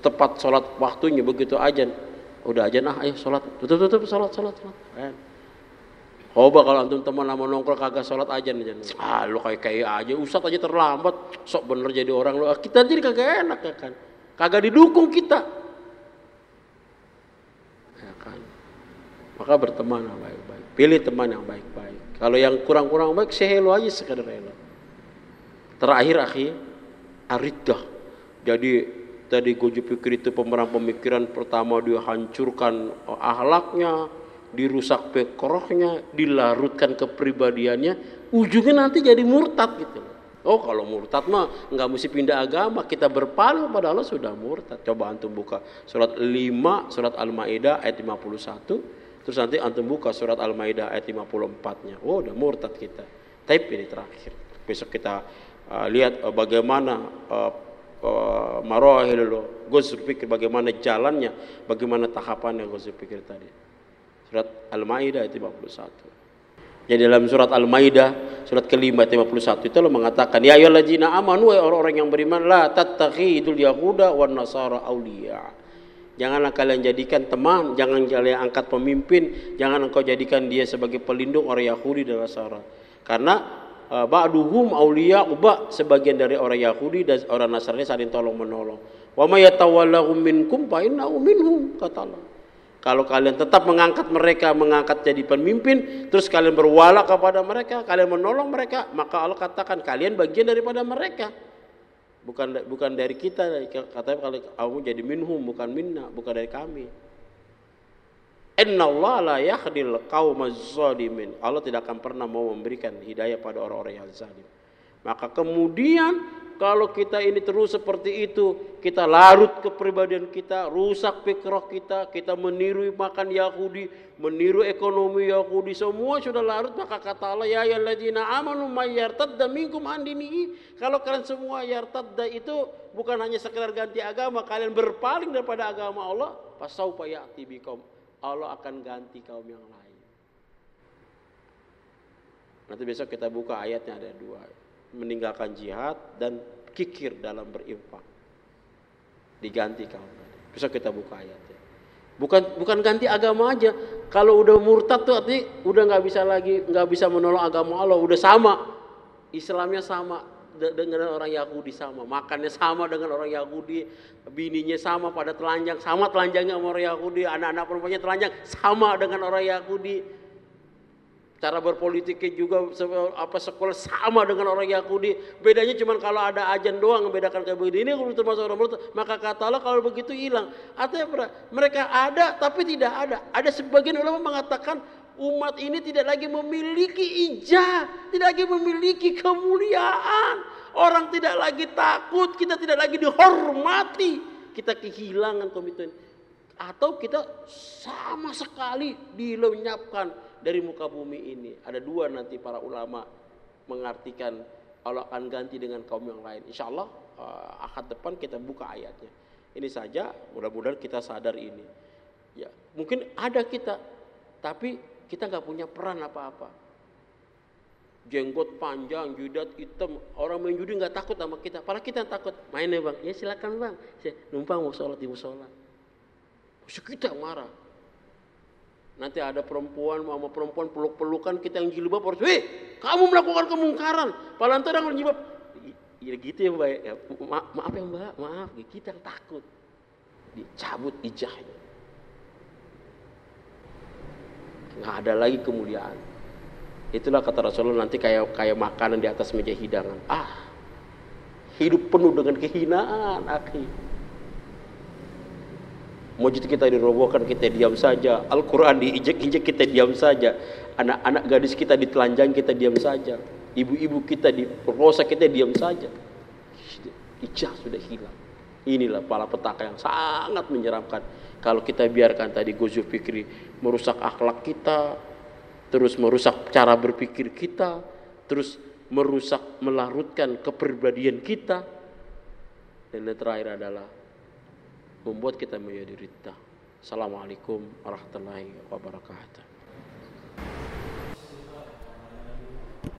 tepat sholat waktunya begitu ajan, udah ajan ah ayo sholat, tutup tutup sholat sholat sholat. Coba kalau antum teman lama nongkrong kagak sholat ajan aja. Ah lu kayak kayak aja, usat aja terlambat, sok bener jadi orang lu. Ah, kita jadi kagak enak ya kan, kagak didukung kita. Ya kan. Maka berteman yang baik-baik, pilih teman yang baik-baik. Kalau yang kurang-kurang baik, sehelo aja sekedar elo. Terakhir akhir, aridah jadi tadi Gojo pikir itu pemeran pemikiran pertama dia hancurkan ahlaknya, dirusak pekrohnya, dilarutkan kepribadiannya, ujungnya nanti jadi murtad gitu. Oh kalau murtad mah nggak mesti pindah agama, kita berpaling pada Allah sudah murtad. Coba antum buka surat 5, surat Al-Maidah ayat 51, terus nanti antum buka surat Al-Maidah ayat 54-nya. Oh udah murtad kita. Tapi ini terakhir. Besok kita uh, lihat uh, bagaimana uh, uh, marahil gue berpikir bagaimana jalannya bagaimana tahapannya gue berpikir tadi. Surat Al-Maidah ayat 51 jadi dalam surat Al-Maidah surat kelima ayat 51 itu lo mengatakan ya ayyuhalladzina amanu orang-orang yang beriman la tattakhidul yahuda wan nasara auliya Janganlah kalian jadikan teman, jangan kalian angkat pemimpin, jangan engkau jadikan dia sebagai pelindung orang Yahudi dan Nasara. Karena ba'duhum auliya uba sebagian dari orang Yahudi dan orang Nasrani saling tolong menolong. Wa may yatawallahum minkum fa minhum kata Allah. Kalau kalian tetap mengangkat mereka, mengangkat jadi pemimpin, terus kalian berwala kepada mereka, kalian menolong mereka, maka Allah katakan kalian bagian daripada mereka. Bukan bukan dari kita, katanya kalau kamu jadi minhum, bukan minna, bukan dari kami. Inna Allah la yahdil qaumaz zalimin. Allah tidak akan pernah mau memberikan hidayah pada orang-orang yang zalim. Maka kemudian kalau kita ini terus seperti itu, kita larut kepribadian kita, rusak pikiran kita, kita meniru makan Yahudi, meniru ekonomi Yahudi, semua sudah larut maka kata Allah ya ayyuhalladzina amanu may yartadda minkum an Kalau kalian semua yartadda itu bukan hanya sekedar ganti agama, kalian berpaling daripada agama Allah, pasaufa ya'ti bikum Allah akan ganti kaum yang lain. Nanti besok kita buka ayatnya ada dua. Meninggalkan jihad dan kikir dalam berinfak. Diganti kaum lain. Besok kita buka ayatnya. Bukan bukan ganti agama aja. Kalau udah murtad tuh artinya udah nggak bisa lagi nggak bisa menolong agama Allah. Udah sama. Islamnya sama dengan orang Yahudi sama, makannya sama dengan orang Yahudi, bininya sama pada telanjang, sama telanjangnya sama orang Yahudi, anak-anak perempuannya telanjang sama dengan orang Yahudi. Cara berpolitiknya juga apa sekolah sama dengan orang Yahudi. Bedanya cuma kalau ada ajan doang membedakan kayak begini ini termasuk orang Murtad. Maka kata Allah kalau begitu hilang. Artinya mereka ada tapi tidak ada. Ada sebagian ulama mengatakan umat ini tidak lagi memiliki ijah, tidak lagi memiliki kemuliaan. Orang tidak lagi takut, kita tidak lagi dihormati. Kita kehilangan komitmen. Atau kita sama sekali dilenyapkan dari muka bumi ini. Ada dua nanti para ulama mengartikan Allah akan ganti dengan kaum yang lain. Insya Allah uh, akad depan kita buka ayatnya. Ini saja, mudah-mudahan kita sadar ini. Ya, mungkin ada kita, tapi kita nggak punya peran apa-apa. Jenggot panjang, judat hitam, orang main judi nggak takut sama kita. Padahal kita yang takut. Main ya bang, ya silakan bang. Saya numpang mau sholat di musola. Mesti kita marah. Nanti ada perempuan sama perempuan peluk-pelukan kita yang jilbab harus, "Weh, kamu melakukan kemungkaran." Padahal nanti orang jilbab. Ya gitu ya mbak, ya, ma maaf ya mbak, maaf. Kita yang takut. Dicabut ijahnya. Nggak ada lagi kemuliaan. Itulah kata Rasulullah nanti kayak kayak makanan di atas meja hidangan. Ah hidup penuh dengan kehinaan akhi. Mujid kita dirobohkan kita diam saja. Al-Quran diinjek-injek kita diam saja. Anak-anak gadis kita ditelanjang kita diam saja. Ibu-ibu kita diperkosa kita diam saja. Ijah sudah hilang. Inilah pala petaka yang sangat menyeramkan kalau kita biarkan tadi gozu fikri merusak akhlak kita, terus merusak cara berpikir kita, terus merusak melarutkan kepribadian kita, dan yang terakhir adalah membuat kita menjadi rita. Assalamualaikum warahmatullahi wabarakatuh.